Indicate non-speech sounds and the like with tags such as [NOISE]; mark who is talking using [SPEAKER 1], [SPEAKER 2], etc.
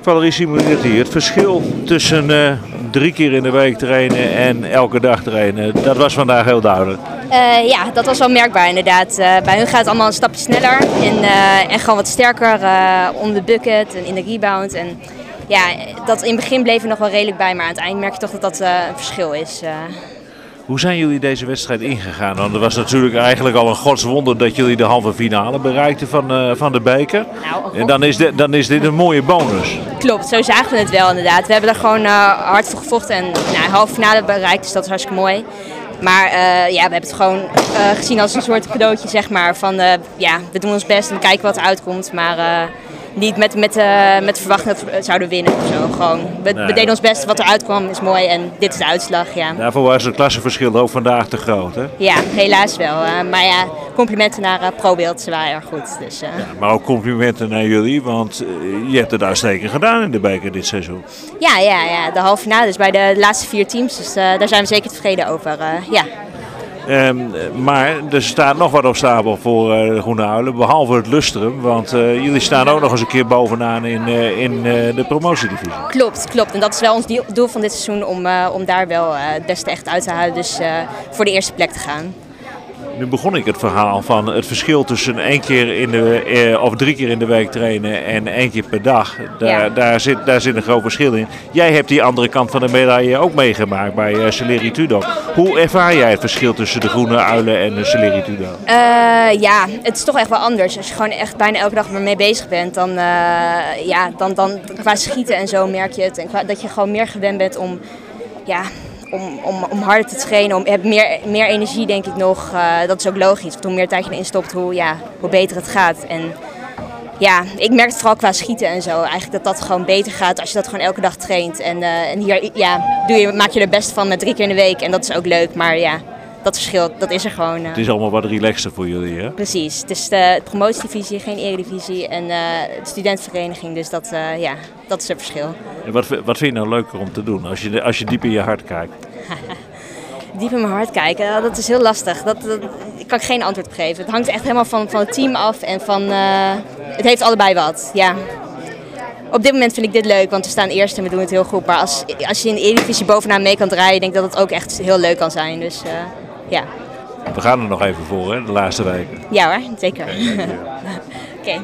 [SPEAKER 1] Valerie Simonetti, het verschil tussen uh, drie keer in de week trainen en elke dag trainen, dat was vandaag heel duidelijk.
[SPEAKER 2] Uh, ja, dat was wel merkbaar inderdaad. Uh, bij hun gaat het allemaal een stapje sneller en, en gewoon wat sterker om de bucket en in de rebound. En ja, dat in het begin bleef er nog wel redelijk bij, maar aan het eind merk je toch dat dat een verschil is.
[SPEAKER 1] Hoe zijn jullie deze wedstrijd ingegaan? Want er was natuurlijk eigenlijk al een godswonder dat jullie de halve finale bereikten van, uh, van de beker. Nou, en dan is, dit, dan is dit een mooie bonus.
[SPEAKER 2] Klopt, zo zagen we het wel inderdaad. We hebben er gewoon uh, hard voor gevochten en nou, halve finale bereikt, dus dat is hartstikke mooi. Maar uh, ja, we hebben het gewoon gezien als een soort cadeautje, zeg maar. Van ja, we doen ons best en kijken wat er uitkomt. Maar niet met, met, uh, met verwachting dat we zouden winnen of zo. Gewoon, we, we, deden ons best. Wat er uitkwam is mooi en dit is de uitslag. Ja.
[SPEAKER 1] Daarvoor was het klassenverschil ook vandaag te groot, hè?
[SPEAKER 2] Ja, helaas wel. Uh, maar ja, complimenten naar uh, ProBeeld. Ze waren erg goed. Dus, ja,
[SPEAKER 1] maar ook complimenten naar jullie, want je hebt het uitstekend gedaan in de beker dit seizoen.
[SPEAKER 2] Ja, ja, ja. de halve finale is bij de laatste vier teams. Dus daar zijn we zeker tevreden over. ja.
[SPEAKER 1] Um, maar er staat nog wat op stapel voor uh, Groene Uilen, behalve het lustrum. Want uh, jullie staan ook nog eens een keer bovenaan in, uh, in de promotiedivisie.
[SPEAKER 2] Klopt, klopt. En dat is wel ons doel van dit seizoen om, om daar wel het beste echt uit te halen. Dus voor de eerste plek te gaan.
[SPEAKER 1] Nu begon ik het verhaal van het verschil tussen één keer in de, eh, of drie keer in de week trainen en één keer per dag. Daar, daar, zit, daar zit een groot verschil in. Jij hebt die andere kant van de medaille ook meegemaakt bij uh, Celeri Tudo. Hoe ervaar jij het verschil tussen de groene uilen en de Celeri Tudo?
[SPEAKER 2] Uh, ja, het is toch echt wel anders. Als je gewoon echt bijna elke dag ermee bezig bent, dan, ja, dan, dan qua schieten en zo merk je het. En dat je gewoon meer gewend bent om ja, om, om, om harder te trainen. Om, je hebt meer, meer energie, denk ik nog. Uh, dat is ook logisch. Want hoe meer tijd je erin stopt, hoe, ja, hoe beter het gaat. En ja, ik merk het vooral qua schieten en zo. Eigenlijk dat dat gewoon beter gaat als je dat gewoon elke dag traint. En, uh, en hier ja, doe je, maak je er best van met drie keer in de week. En dat is ook leuk. Maar ja, dat verschil, dat is er gewoon.
[SPEAKER 1] Het is allemaal wat relaxter voor jullie, hè?
[SPEAKER 2] Precies. Het is de promotiedivisie, geen eredivisie en uh, de studentenvereniging. Dus dat, uh, ja, dat is het verschil.
[SPEAKER 1] En wat, wat vind je nou leuker om te doen als je, als je diep in je hart kijkt? [LAUGHS]
[SPEAKER 2] diep in mijn hart kijken, dat is heel lastig. Dat, dat, ik kan geen antwoord op geven. Het hangt echt helemaal van, van het team af en van... het heeft allebei wat, ja op dit moment vind ik dit leuk, want we staan eerst en we doen het heel goed. Maar als, als je in de Eredivisie bovenaan mee kan draaien, denk ik dat het ook echt heel leuk kan zijn. Dus uh, ja.
[SPEAKER 1] We gaan er nog even voor, hè, de laatste weken.
[SPEAKER 2] Ja hoor, zeker. Oké. [LAUGHS] Okay.